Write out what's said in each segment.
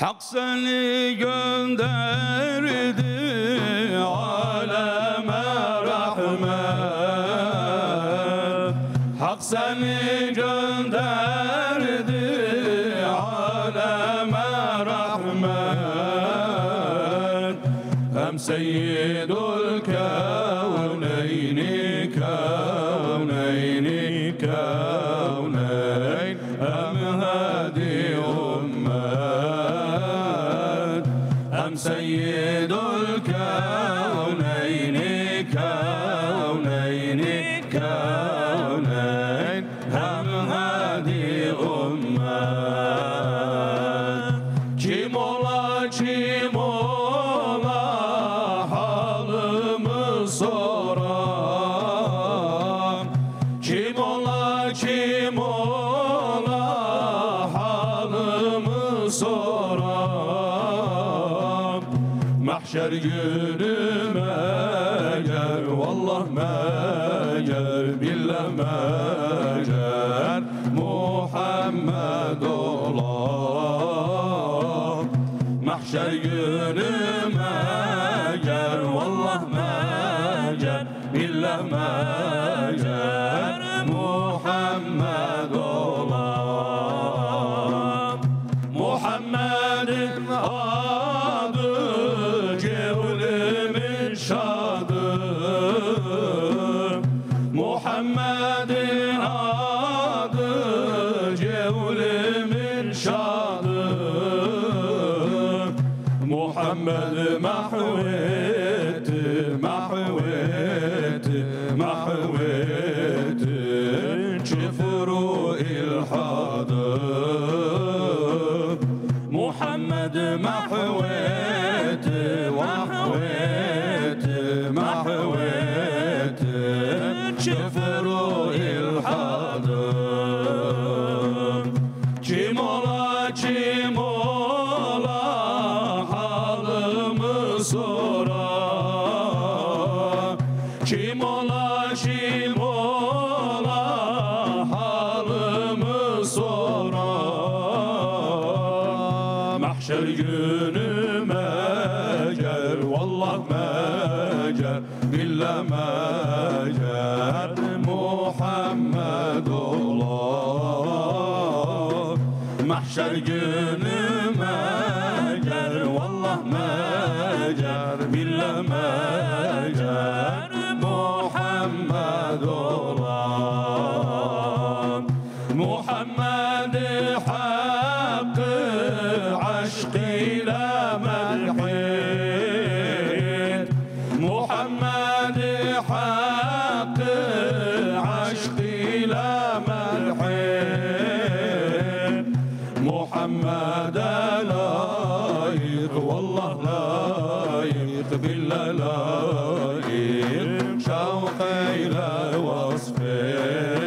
Hak seni gönderdi aleme rahmet. Hak seni gönderdi aleme rahmet. Hem seyyidul kevneyni Mahşer günü meğer Vallah meğer Billah meğer Muhammed olan Mahşer günü meğer Vallah meğer Billah meğer Muhammed'in adı Cevlimin şadı Muhammed mahvetti, mahvetti, mahvetti Çıfuru ilhadı ola kim ola halımı sorar Kim ola kim ola halımı sorar Mahşer günü meğer Vallah meğer Billah meğer Muhammed محشر günü mecer Vallah mecer billah mecer Muhammed olan Muhammed hakkı aşk ile merhid Muhammed hakkı محمد لايق والله لايق بالله لايق شوقي إلى وصفه.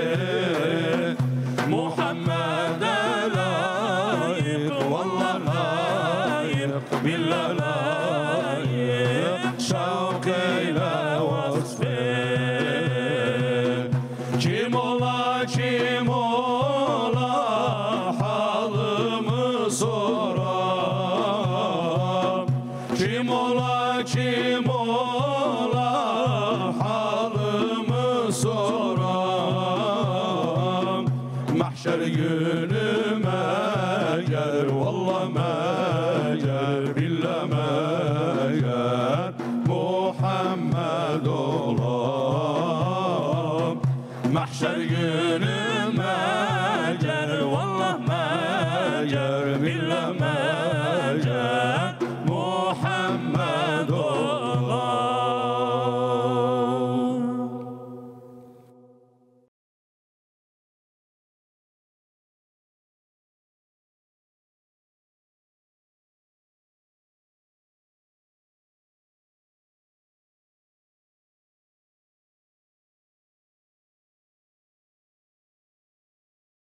محمدا لايق والله لايق بالله لايق شوقي إلى وصفه. جيم الله جيم الله mahşer günüme gel Vallahi meğer billah meğer Muhammed olam. Mahşer günü